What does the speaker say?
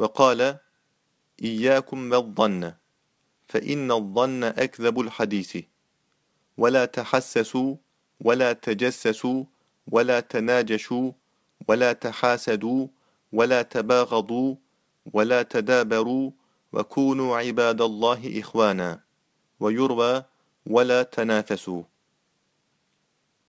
وقال إياكم والظن فإن الظن أكذب الحديث. ولا تحسسوا ولا تجسسوا ولا تناجشوا ولا تحاسدوا ولا تباغضوا ولا تدابروا وكونوا عباد الله إخوانا. ويروى ولا تنافسوا.